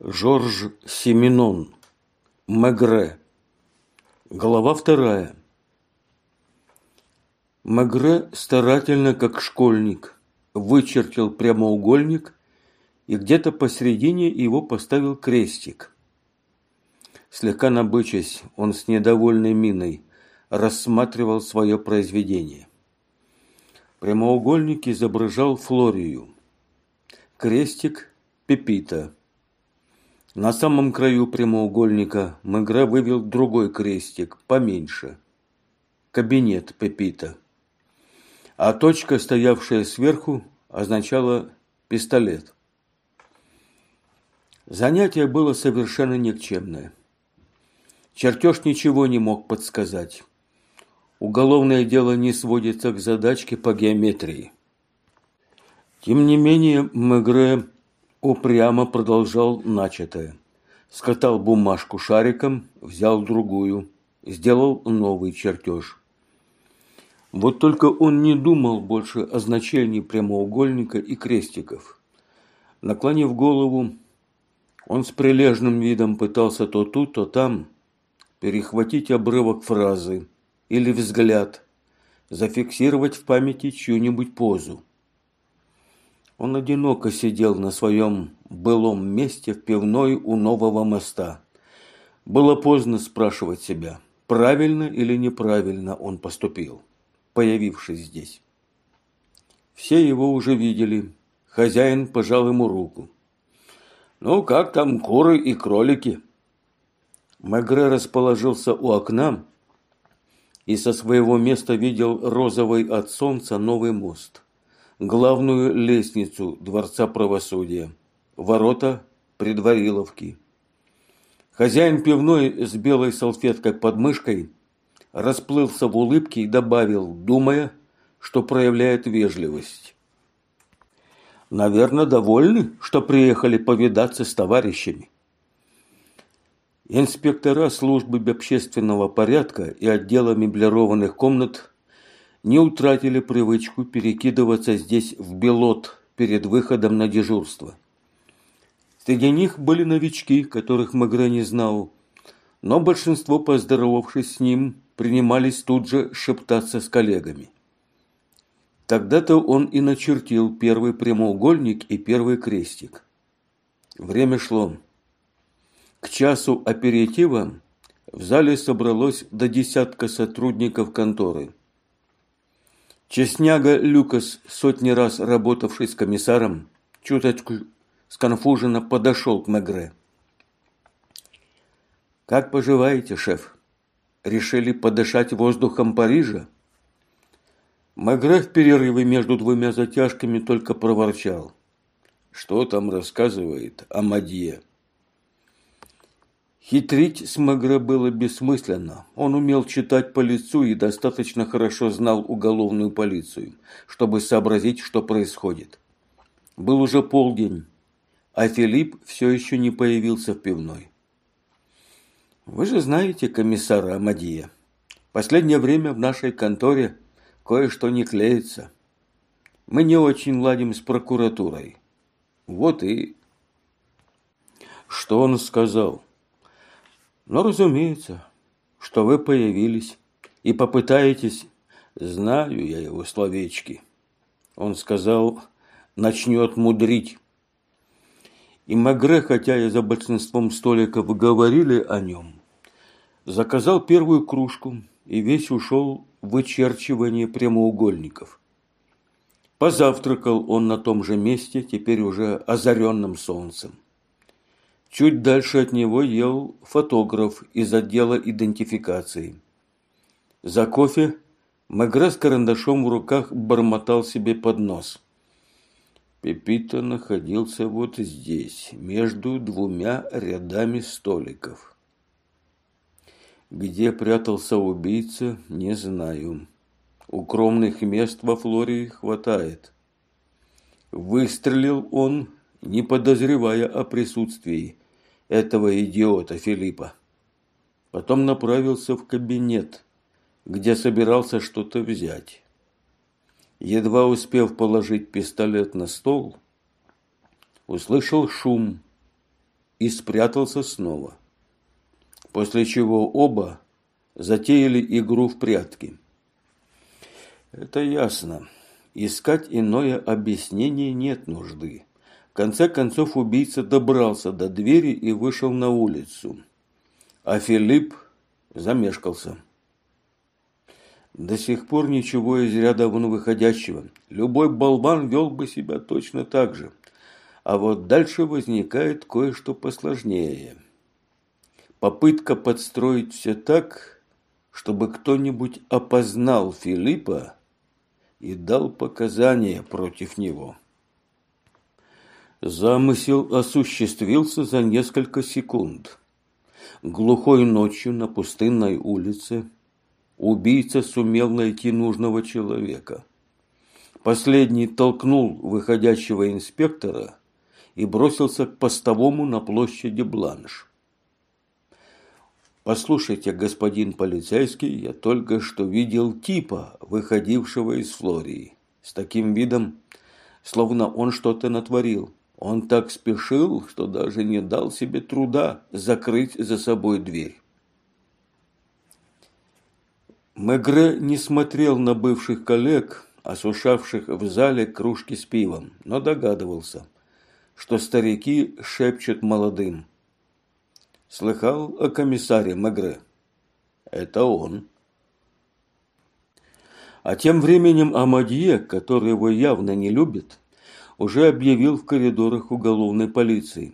Жорж Семенон. Мегре. Глава вторая. Мегре старательно, как школьник, вычертил прямоугольник и где-то посередине его поставил крестик. Слегка набычась, он с недовольной миной рассматривал свое произведение. Прямоугольник изображал Флорию. Крестик – Пепита – на самом краю прямоугольника Мегре вывел другой крестик, поменьше. Кабинет Пепита. А точка, стоявшая сверху, означала пистолет. Занятие было совершенно никчемное. Чертеж ничего не мог подсказать. Уголовное дело не сводится к задачке по геометрии. Тем не менее, Мегре упрямо продолжал начатое. Скатал бумажку шариком, взял другую, сделал новый чертеж. Вот только он не думал больше о значении прямоугольника и крестиков. Наклонив голову, он с прилежным видом пытался то тут, то там перехватить обрывок фразы или взгляд, зафиксировать в памяти чью-нибудь позу. Он одиноко сидел на своем былом месте в пивной у нового моста. Было поздно спрашивать себя, правильно или неправильно он поступил, появившись здесь. Все его уже видели. Хозяин пожал ему руку. «Ну, как там куры и кролики?» Мегре расположился у окна и со своего места видел розовый от солнца новый мост – главную лестницу Дворца правосудия, ворота предвариловки. Хозяин пивной с белой салфеткой под мышкой расплылся в улыбке и добавил, думая, что проявляет вежливость. Наверное, довольны, что приехали повидаться с товарищами. Инспектора службы общественного порядка и отдела меблированных комнат не утратили привычку перекидываться здесь в белот перед выходом на дежурство. Среди них были новички, которых Магре не знал, но большинство, поздоровавшись с ним, принимались тут же шептаться с коллегами. Тогда-то он и начертил первый прямоугольник и первый крестик. Время шло. К часу аперитива в зале собралось до десятка сотрудников конторы – Честняга Люкас, сотни раз работавший с комиссаром, чуточку сконфуженно подошел к Мегре. «Как поживаете, шеф? Решили подышать воздухом Парижа?» Мегре в перерыве между двумя затяжками только проворчал. «Что там рассказывает Амадье?» Хитрить с Магре было бессмысленно. Он умел читать по лицу и достаточно хорошо знал уголовную полицию, чтобы сообразить, что происходит. Был уже полдень, а Филипп все еще не появился в пивной. Вы же знаете комиссара Амадия. Последнее время в нашей конторе кое-что не клеится. Мы не очень ладим с прокуратурой. Вот и... Что он сказал? Но, разумеется, что вы появились и попытаетесь, знаю я его словечки. Он сказал, начнет мудрить. И Магре, хотя и за большинством столиков говорили о нем, заказал первую кружку и весь ушел в вычерчивание прямоугольников. Позавтракал он на том же месте, теперь уже озаренным солнцем. Чуть дальше от него ел фотограф из отдела идентификации. За кофе Мегре с карандашом в руках бормотал себе под нос. Пепита находился вот здесь, между двумя рядами столиков. Где прятался убийца, не знаю. Укромных мест во Флории хватает. Выстрелил он не подозревая о присутствии этого идиота Филиппа. Потом направился в кабинет, где собирался что-то взять. Едва успев положить пистолет на стол, услышал шум и спрятался снова. После чего оба затеяли игру в прятки. Это ясно. Искать иное объяснение нет нужды. Конце концов убийца добрался до двери и вышел на улицу. А Филипп замешкался. До сих пор ничего из ряда вон выходящего. Любой болван вел бы себя точно так же. А вот дальше возникает кое-что посложнее. Попытка подстроить все так, чтобы кто-нибудь опознал Филиппа и дал показания против него. Замысел осуществился за несколько секунд. Глухой ночью на пустынной улице убийца сумел найти нужного человека. Последний толкнул выходящего инспектора и бросился к постовому на площади Бланш. Послушайте, господин полицейский, я только что видел типа, выходившего из Флории. С таким видом, словно он что-то натворил. Он так спешил, что даже не дал себе труда закрыть за собой дверь. Мегре не смотрел на бывших коллег, осушавших в зале кружки с пивом, но догадывался, что старики шепчут молодым – Слыхал о комиссаре Мегре? Это он. А тем временем Амадье, который его явно не любит, уже объявил в коридорах уголовной полиции.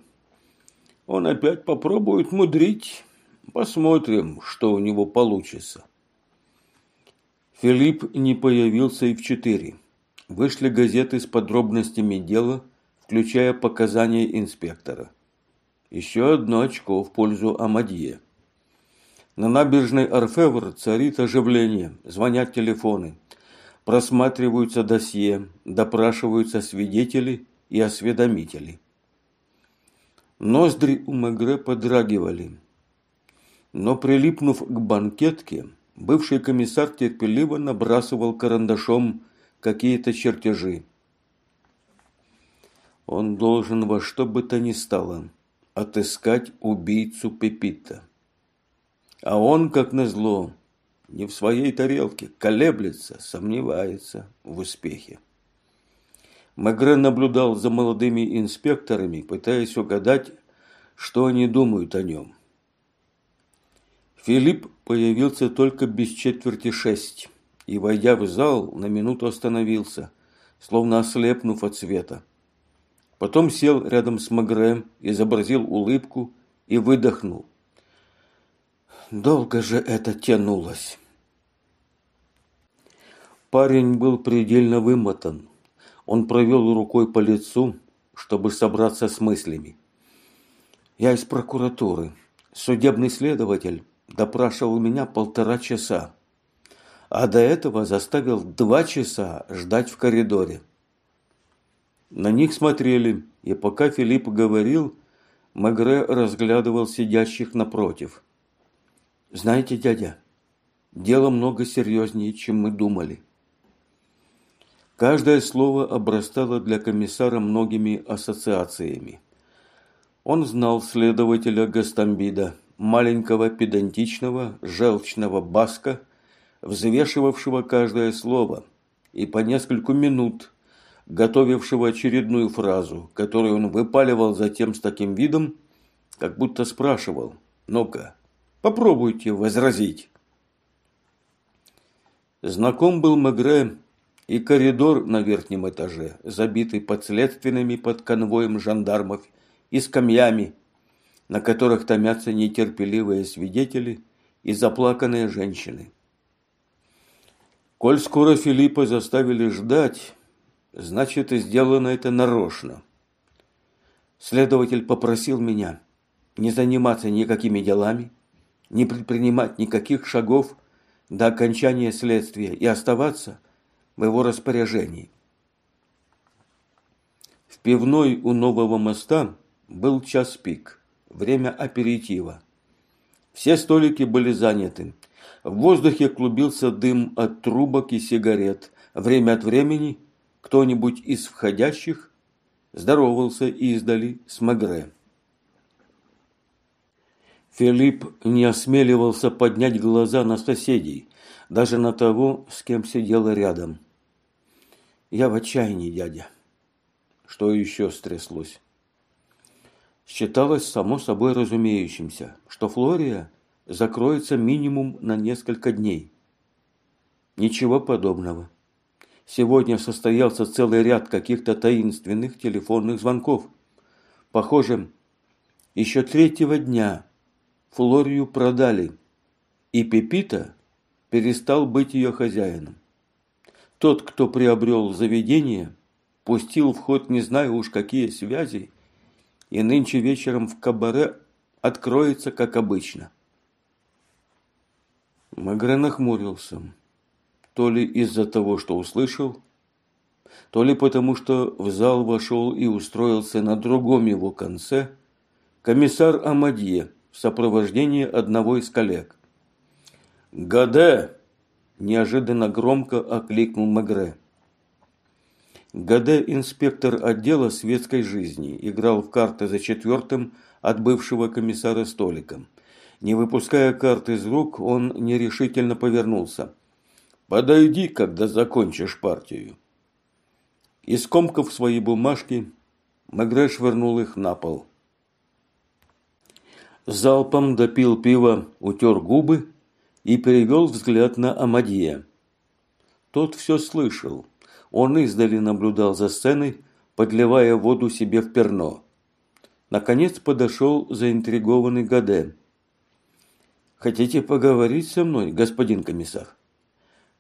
Он опять попробует мудрить. Посмотрим, что у него получится. Филипп не появился и в четыре. Вышли газеты с подробностями дела, включая показания инспектора. Еще одно очко в пользу Амадье. На набережной Орфевр царит оживление, звонят телефоны, просматриваются досье, допрашиваются свидетели и осведомители. Ноздри у Мегре подрагивали. Но прилипнув к банкетке, бывший комиссар терпеливо набрасывал карандашом какие-то чертежи. Он должен во что бы то ни стало отыскать убийцу Пепита. А он, как назло, не в своей тарелке, колеблется, сомневается в успехе. Мегре наблюдал за молодыми инспекторами, пытаясь угадать, что они думают о нем. Филипп появился только без четверти шесть и, войдя в зал, на минуту остановился, словно ослепнув от света. Потом сел рядом с Магре, изобразил улыбку и выдохнул. Долго же это тянулось. Парень был предельно вымотан. Он провел рукой по лицу, чтобы собраться с мыслями. Я из прокуратуры. Судебный следователь допрашивал меня полтора часа, а до этого заставил два часа ждать в коридоре. На них смотрели, и пока Филипп говорил, Магре разглядывал сидящих напротив. «Знаете, дядя, дело много серьезнее, чем мы думали». Каждое слово обрастало для комиссара многими ассоциациями. Он знал следователя Гастамбида, маленького педантичного, желчного баска, взвешивавшего каждое слово, и по нескольку минут готовившего очередную фразу, которую он выпаливал затем с таким видом, как будто спрашивал «Ну-ка, попробуйте возразить». Знаком был Мегре и коридор на верхнем этаже, забитый подследственными под конвоем жандармов и скамьями, на которых томятся нетерпеливые свидетели и заплаканные женщины. Коль скоро Филиппа заставили ждать, Значит, и сделано это нарочно. Следователь попросил меня не заниматься никакими делами, не предпринимать никаких шагов до окончания следствия и оставаться в его распоряжении. В пивной у нового моста был час пик, время аперитива. Все столики были заняты. В воздухе клубился дым от трубок и сигарет. Время от времени кто-нибудь из входящих здоровался издали с Мегре. Филипп не осмеливался поднять глаза на соседей, даже на того, с кем сидел рядом. Я в отчаянии, дядя. Что еще стряслось? Считалось само собой разумеющимся, что Флория закроется минимум на несколько дней. Ничего подобного. Сегодня состоялся целый ряд каких-то таинственных телефонных звонков. Похоже, еще третьего дня Флорию продали, и Пепита перестал быть ее хозяином. Тот, кто приобрел заведение, пустил в ход не знаю уж какие связи, и нынче вечером в кабаре откроется, как обычно. Магре нахмурился. То ли из-за того, что услышал, то ли потому, что в зал вошел и устроился на другом его конце комиссар Амадье в сопровождении одного из коллег. «Гаде!» – неожиданно громко окликнул Магре. Гаде, инспектор отдела светской жизни, играл в карты за четвертым от бывшего комиссара столиком. Не выпуская карты из рук, он нерешительно повернулся. «Подойди, когда закончишь партию». Из комков свои бумажки Мегре швырнул их на пол. Залпом допил пиво, утер губы и перевел взгляд на Амадия. Тот все слышал. Он издали наблюдал за сценой, подливая воду себе в перно. Наконец подошел заинтригованный Гаде. «Хотите поговорить со мной, господин комиссар?»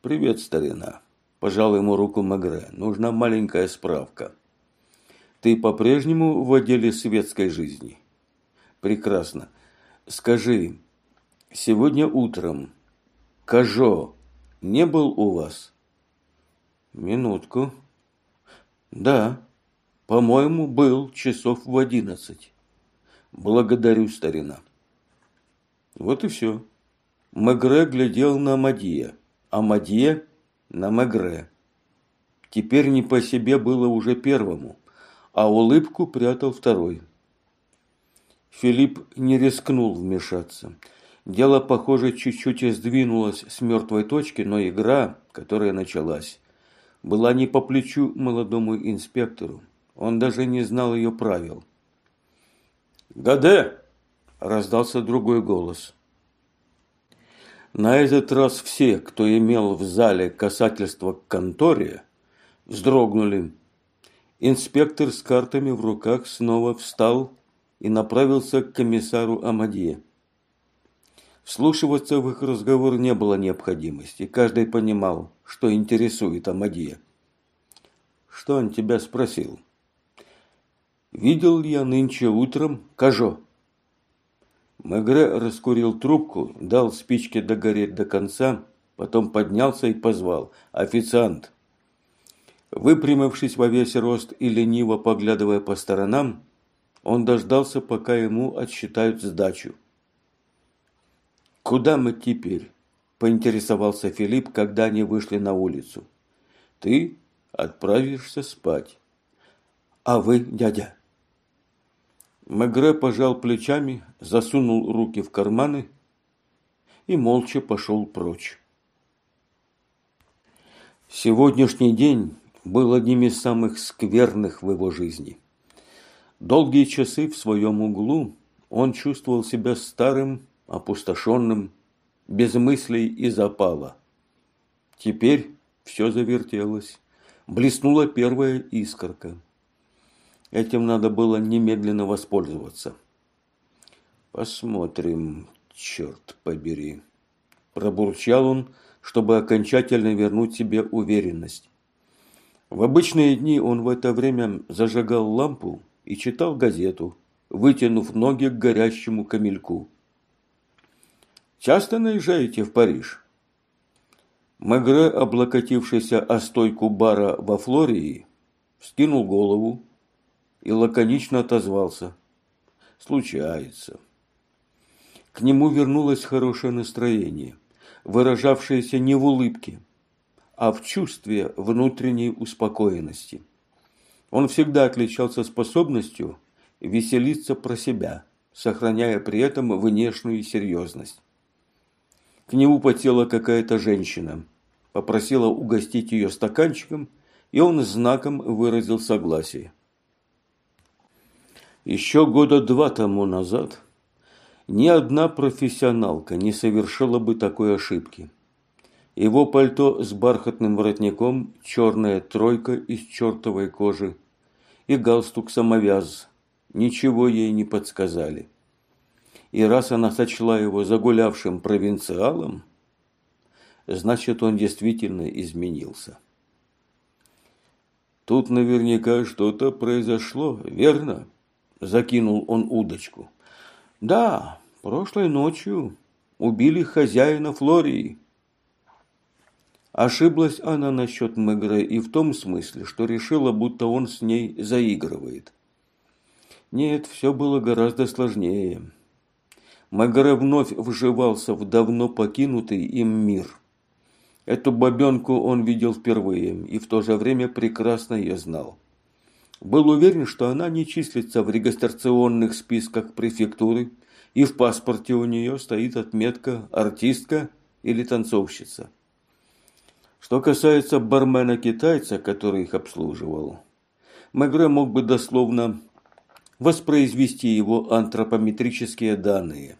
«Привет, старина», – пожал ему руку Магре. «Нужна маленькая справка. Ты по-прежнему в отделе светской жизни?» «Прекрасно. Скажи, сегодня утром Кажо не был у вас?» Минутку. Да, по-моему, был часов в одиннадцать. Благодарю, старина. Вот и все. Мегре глядел на Мадье, а Мадье на Мегре. Теперь не по себе было уже первому, а улыбку прятал второй. Филипп не рискнул вмешаться. Дело, похоже, чуть-чуть сдвинулось с мертвой точки, но игра, которая началась, была не по плечу молодому инспектору. Он даже не знал ее правил. «Гаде!» – раздался другой голос. На этот раз все, кто имел в зале касательство к конторе, вздрогнули. Инспектор с картами в руках снова встал и направился к комиссару Амадье. Вслушиваться в их разговор не было необходимости. Каждый понимал, что интересует Амадия. Что он тебя спросил? Видел я нынче утром Кажо. Мегре раскурил трубку, дал спичке догореть до конца, потом поднялся и позвал. «Официант!» Выпрямившись во весь рост и лениво поглядывая по сторонам, он дождался, пока ему отсчитают сдачу. «Куда мы теперь?» – поинтересовался Филипп, когда они вышли на улицу. «Ты отправишься спать. А вы, дядя?» Мегре пожал плечами, засунул руки в карманы и молча пошел прочь. Сегодняшний день был одним из самых скверных в его жизни. Долгие часы в своем углу он чувствовал себя старым опустошенным, без мыслей и запала. Теперь все завертелось. Блеснула первая искорка. Этим надо было немедленно воспользоваться. Посмотрим, черт побери. Пробурчал он, чтобы окончательно вернуть себе уверенность. В обычные дни он в это время зажигал лампу и читал газету, вытянув ноги к горящему камельку. Часто наезжаете в Париж? Мегре, облокотившийся о стойку бара во Флории, скинул голову и лаконично отозвался. Случается. К нему вернулось хорошее настроение, выражавшееся не в улыбке, а в чувстве внутренней успокоенности. Он всегда отличался способностью веселиться про себя, сохраняя при этом внешнюю серьезность. К нему потела какая-то женщина, попросила угостить ее стаканчиком, и он знаком выразил согласие. Еще года два тому назад ни одна профессионалка не совершила бы такой ошибки. Его пальто с бархатным воротником, черная тройка из чертовой кожи и галстук-самовяз ничего ей не подсказали. И раз она сочла его загулявшим провинциалом, значит, он действительно изменился. Тут наверняка что-то произошло, верно? Закинул он удочку. Да, прошлой ночью убили хозяина Флории. Ошиблась она насчет Мегре и в том смысле, что решила, будто он с ней заигрывает. Нет, все было гораздо сложнее. Мегре вновь вживался в давно покинутый им мир. Эту бабенку он видел впервые и в то же время прекрасно ее знал. Был уверен, что она не числится в регистрационных списках префектуры, и в паспорте у нее стоит отметка «артистка» или «танцовщица». Что касается бармена-китайца, который их обслуживал, Мегре мог бы дословно воспроизвести его антропометрические данные.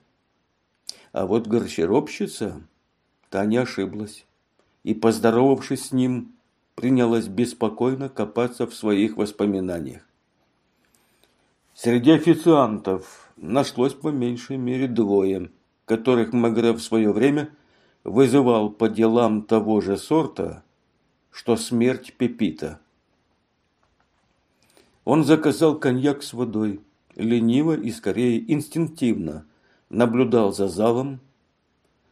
А вот горчаровщица, та не ошиблась, и, поздоровавшись с ним, принялась беспокойно копаться в своих воспоминаниях. Среди официантов нашлось по меньшей мере двое, которых Мегре в свое время – вызывал по делам того же сорта, что смерть Пепита. Он заказал коньяк с водой, лениво и скорее инстинктивно наблюдал за залом,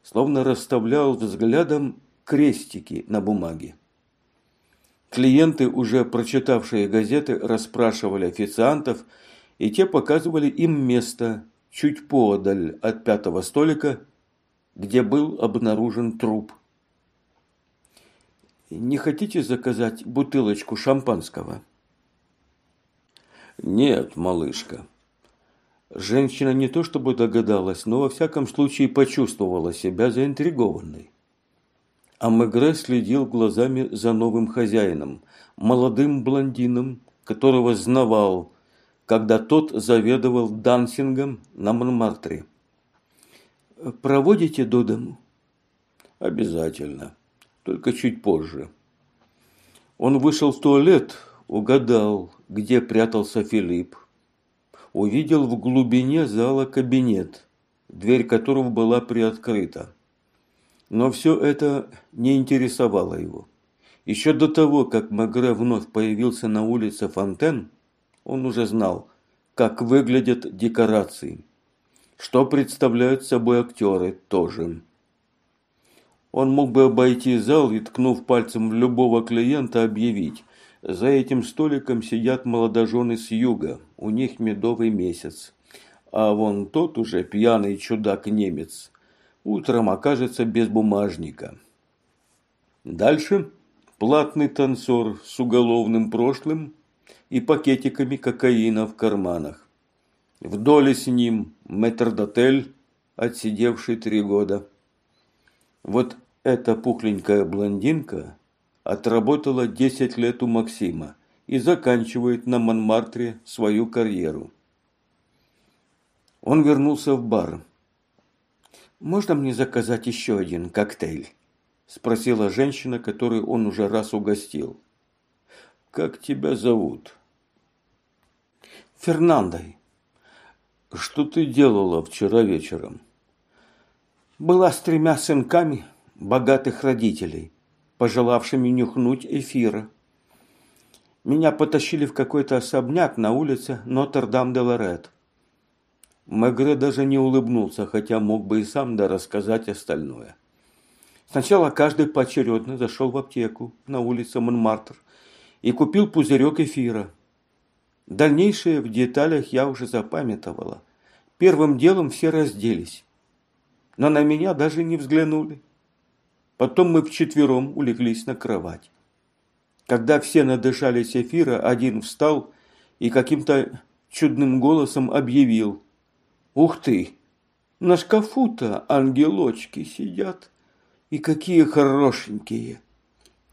словно расставлял взглядом крестики на бумаге. Клиенты, уже прочитавшие газеты, расспрашивали официантов, и те показывали им место чуть подаль от пятого столика – где был обнаружен труп. Не хотите заказать бутылочку шампанского? Нет, малышка. Женщина не то чтобы догадалась, но во всяком случае почувствовала себя заинтригованной. А Мегре следил глазами за новым хозяином, молодым блондином, которого знавал, когда тот заведовал дансингом на Монмартре. Проводите до дому? Обязательно. Только чуть позже. Он вышел в туалет, угадал, где прятался Филипп. Увидел в глубине зала кабинет, дверь которого была приоткрыта. Но все это не интересовало его. Еще до того, как Магре вновь появился на улице Фонтен, он уже знал, как выглядят декорации – что представляют собой актеры тоже. Он мог бы обойти зал и, ткнув пальцем любого клиента, объявить «За этим столиком сидят молодожены с юга, у них медовый месяц, а вон тот уже пьяный чудак-немец утром окажется без бумажника». Дальше платный танцор с уголовным прошлым и пакетиками кокаина в карманах. В доле с ним метрдотель, отсидевший три года. Вот эта пухленькая блондинка отработала десять лет у Максима и заканчивает на Монмартре свою карьеру. Он вернулся в бар. «Можно мне заказать еще один коктейль?» – спросила женщина, которую он уже раз угостил. «Как тебя зовут?» «Фернандой», что ты делала вчера вечером? Была с тремя сынками богатых родителей, пожелавшими нюхнуть эфира. Меня потащили в какой-то особняк на улице Нотр-Дам-де-Лорет. Мегре даже не улыбнулся, хотя мог бы и сам да рассказать остальное. Сначала каждый поочередно зашел в аптеку на улице Монмартр и купил пузырек эфира – Дальнейшее в деталях я уже запамятовала. Первым делом все разделись. Но на меня даже не взглянули. Потом мы вчетвером улеглись на кровать. Когда все надышались эфира, один встал и каким-то чудным голосом объявил. Ух ты! На шкафу-то ангелочки сидят. И какие хорошенькие.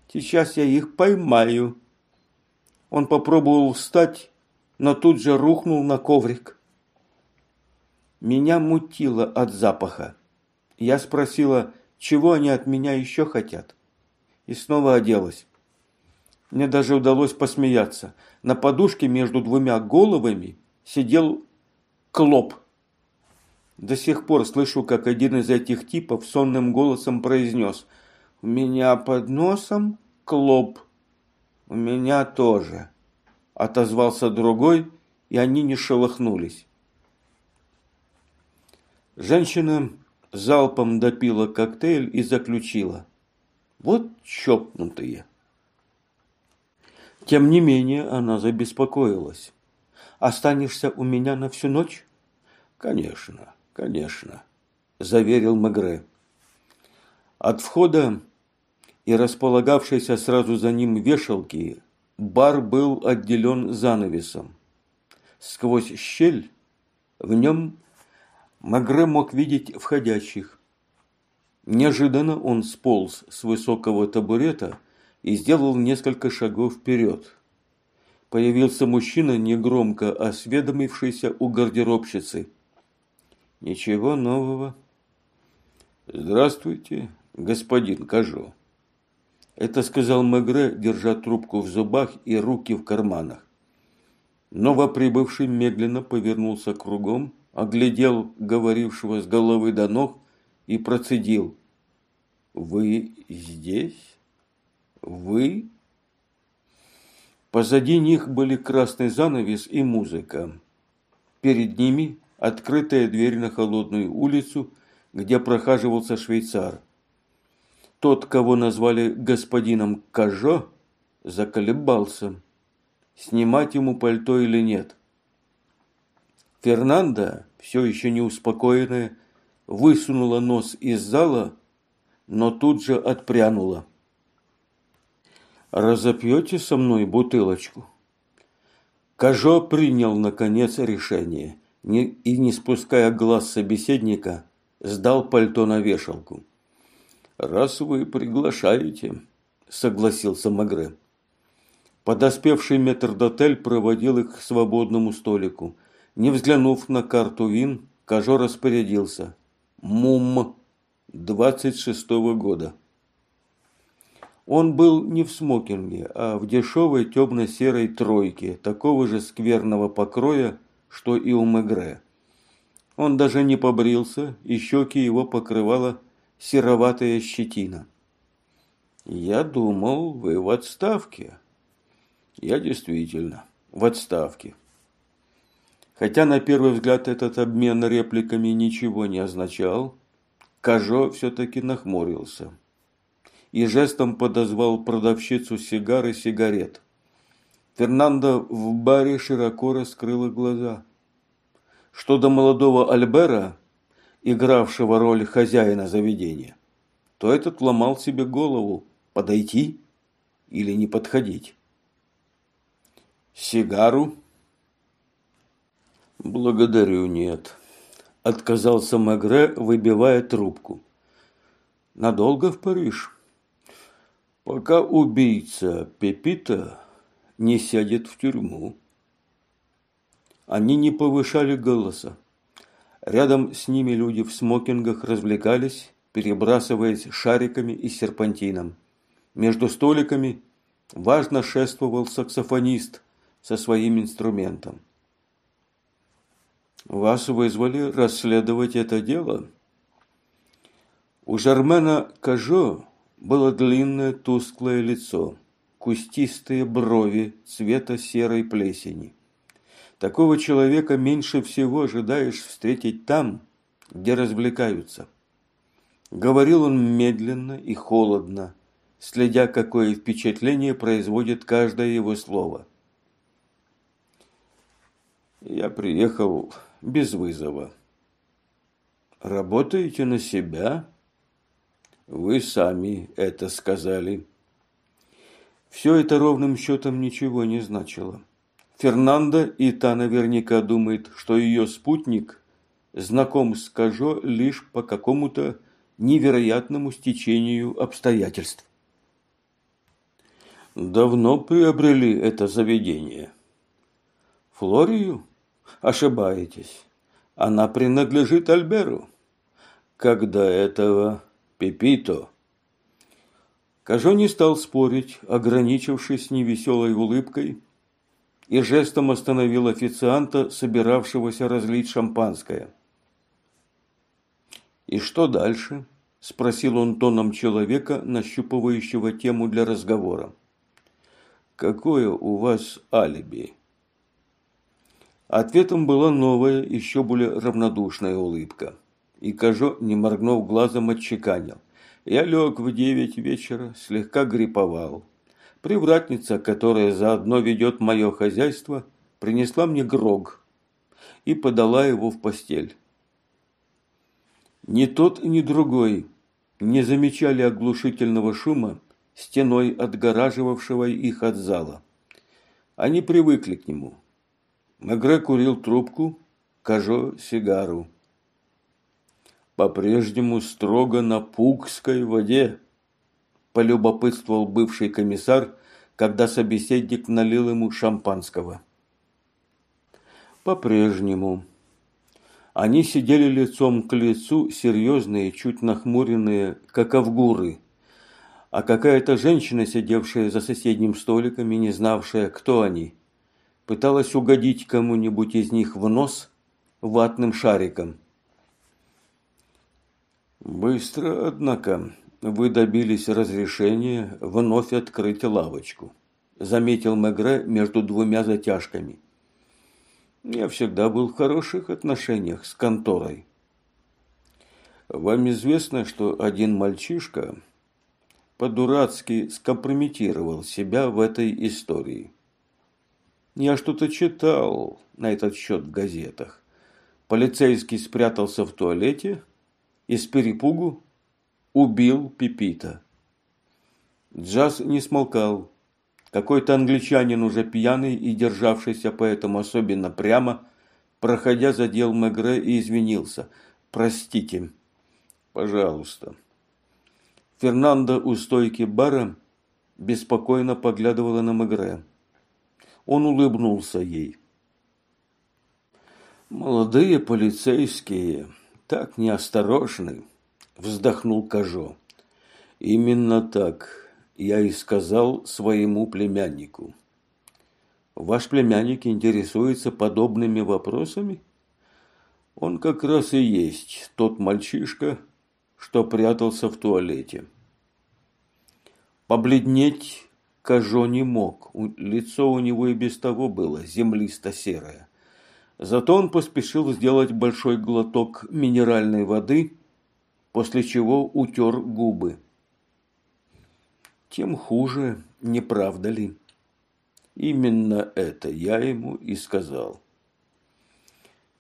Сейчас я их поймаю. Он попробовал встать, но тут же рухнул на коврик. Меня мутило от запаха. Я спросила, чего они от меня еще хотят. И снова оделась. Мне даже удалось посмеяться. На подушке между двумя головами сидел клоп. До сих пор слышу, как один из этих типов сонным голосом произнес «У меня под носом клоп». «У меня тоже», – отозвался другой, и они не шелохнулись. Женщина залпом допила коктейль и заключила. Вот чокнутые. Тем не менее, она забеспокоилась. «Останешься у меня на всю ночь?» «Конечно, конечно», – заверил Мегре. От входа и располагавшейся сразу за ним вешалки бар был отделен занавесом. Сквозь щель в нем Магре мог видеть входящих. Неожиданно он сполз с высокого табурета и сделал несколько шагов вперед. Появился мужчина, негромко осведомившийся у гардеробщицы. «Ничего нового». «Здравствуйте, господин Кажо». Это сказал Мегре, держа трубку в зубах и руки в карманах. Новоприбывший медленно повернулся кругом оглядел говорившего с головы до ног и процедил. «Вы здесь? Вы?» Позади них были красный занавес и музыка. Перед ними открытая дверь на холодную улицу, где прохаживался швейцар. Тот, кого назвали господином Кажо, заколебался, снимать ему пальто или нет. Фернанда, все еще не успокоенная, высунула нос из зала, но тут же отпрянула. «Разопьете со мной бутылочку?» Кажо принял, наконец, решение и, не спуская глаз собеседника, сдал пальто на вешалку. «Раз вы приглашаете», – согласился Магре. Подоспевший метрдотель проводил их к свободному столику – не взглянув на карту вин, Кажо распорядился. Мум 26-го года. Он был не в смокинге, а в дешевой темно-серой тройке, такого же скверного покроя, что и у Мегре. Он даже не побрился, и щеки его покрывала сероватая щетина. «Я думал, вы в отставке». «Я действительно в отставке», Хотя на первый взгляд этот обмен репликами ничего не означал, Кажо все-таки нахмурился и жестом подозвал продавщицу сигар и сигарет. Фернандо в баре широко раскрыла глаза. Что до молодого Альбера, игравшего роль хозяина заведения, то этот ломал себе голову, подойти или не подходить. Сигару «Благодарю, нет», – отказался Мегре, выбивая трубку. «Надолго в Париж?» «Пока убийца Пепита не сядет в тюрьму». Они не повышали голоса. Рядом с ними люди в смокингах развлекались, перебрасываясь шариками и серпантином. Между столиками важно шествовал саксофонист со своим инструментом. Вас вызвали расследовать это дело? У Жармена Кажо было длинное тусклое лицо, кустистые брови цвета серой плесени. Такого человека меньше всего ожидаешь встретить там, где развлекаются. Говорил он медленно и холодно, следя, какое впечатление производит каждое его слово. Я приехал без вызова. Работаете на себя? Вы сами это сказали. Все это ровным счетом ничего не значило. Фернанда и та наверняка думает, что ее спутник знаком с Кажо лишь по какому-то невероятному стечению обстоятельств. Давно приобрели это заведение. Флорию? Ошибаетесь. Она принадлежит Альберу. Когда этого Пепито. Кажо не стал спорить, ограничившись невеселой улыбкой, и жестом остановил официанта, собиравшегося разлить шампанское. «И что дальше?» – спросил он тоном человека, нащупывающего тему для разговора. «Какое у вас алиби?» Ответом была новая, еще более равнодушная улыбка и Кажо, не моргнув глазом, отчеканил. Я лег в девять вечера, слегка гриповал. Привратница, которая заодно ведет мое хозяйство, принесла мне грог и подала его в постель. Ни тот, ни другой не замечали оглушительного шума, стеной отгораживавшего их от зала. Они привыкли к нему. Мегре курил трубку, Кажо – сигару по-прежнему строго на Пукской воде, полюбопытствовал бывший комиссар, когда собеседник налил ему шампанского. По-прежнему. Они сидели лицом к лицу, серьезные, чуть нахмуренные, как авгуры. А какая-то женщина, сидевшая за соседним столиком и не знавшая, кто они, пыталась угодить кому-нибудь из них в нос ватным шариком – Быстро, однако, вы добились разрешения вновь открыть лавочку, заметил Мегре между двумя затяжками. Я всегда был в хороших отношениях с конторой. Вам известно, что один мальчишка по-дурацки скомпрометировал себя в этой истории. Я что-то читал на этот счет в газетах. Полицейский спрятался в туалете, из перепугу убил Пипита. Джаз не смолкал. Какой-то англичанин, уже пьяный и державшийся поэтому особенно прямо, проходя, задел Мегре и извинился. «Простите, пожалуйста». Фернандо у стойки бара беспокойно поглядывала на Мегре. Он улыбнулся ей. «Молодые полицейские», так неосторожны, вздохнул Кажо. Именно так я и сказал своему племяннику. Ваш племянник интересуется подобными вопросами? Он как раз и есть тот мальчишка, что прятался в туалете. Побледнеть Кажо не мог, лицо у него и без того было землисто-серое. Зато он поспешил сделать большой глоток минеральной воды, после чего утер губы. Тем хуже, не правда ли? Именно это я ему и сказал.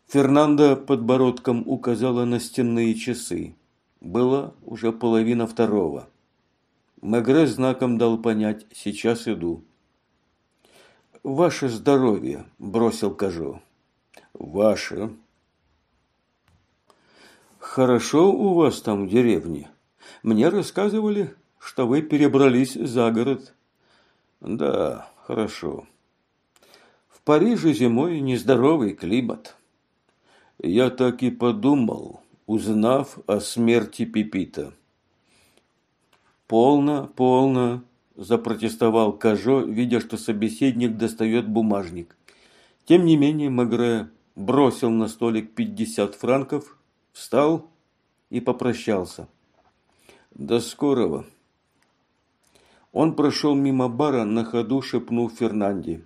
Фернандо подбородком указала на стенные часы. Было уже половина второго. Мегре знаком дал понять, сейчас иду. «Ваше здоровье», – бросил Кажо. Ваше. Хорошо у вас там в деревне. Мне рассказывали, что вы перебрались за город. Да, хорошо. В Париже зимой нездоровый климат. Я так и подумал, узнав о смерти Пипита. Полно, полно, запротестовал Кажо, видя, что собеседник достает бумажник. Тем не менее, Магре бросил на столик 50 франков, встал и попрощался. До скорого. Он прошел мимо бара, на ходу шепнув Фернанде.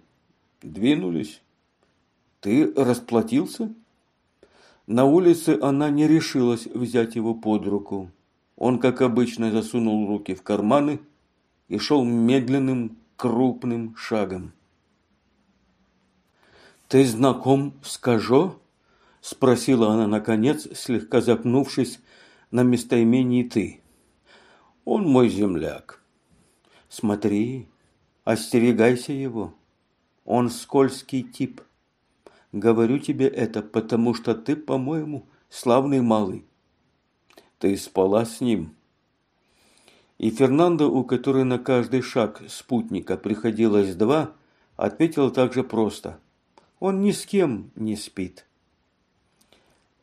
Двинулись. Ты расплатился? На улице она не решилась взять его под руку. Он, как обычно, засунул руки в карманы и шел медленным, крупным шагом. «Ты знаком с Кажо?» – спросила она, наконец, слегка запнувшись на местоимении «ты». «Он мой земляк». «Смотри, остерегайся его. Он скользкий тип. Говорю тебе это, потому что ты, по-моему, Славный малый. Ты спала с ним. И Фернандо, у которой на каждый шаг спутника приходилось два, ответил также просто. Он ни с кем не спит.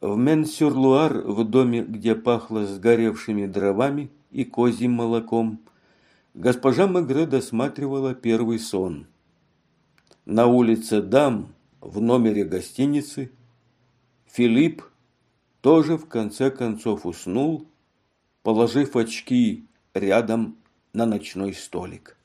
В Менсюрлуар, в доме, где пахло сгоревшими дровами и козьим молоком, госпожа Мегре досматривала первый сон. На улице Дам, в номере гостиницы, Филипп тоже в конце концов уснул, положив очки рядом на ночной столик.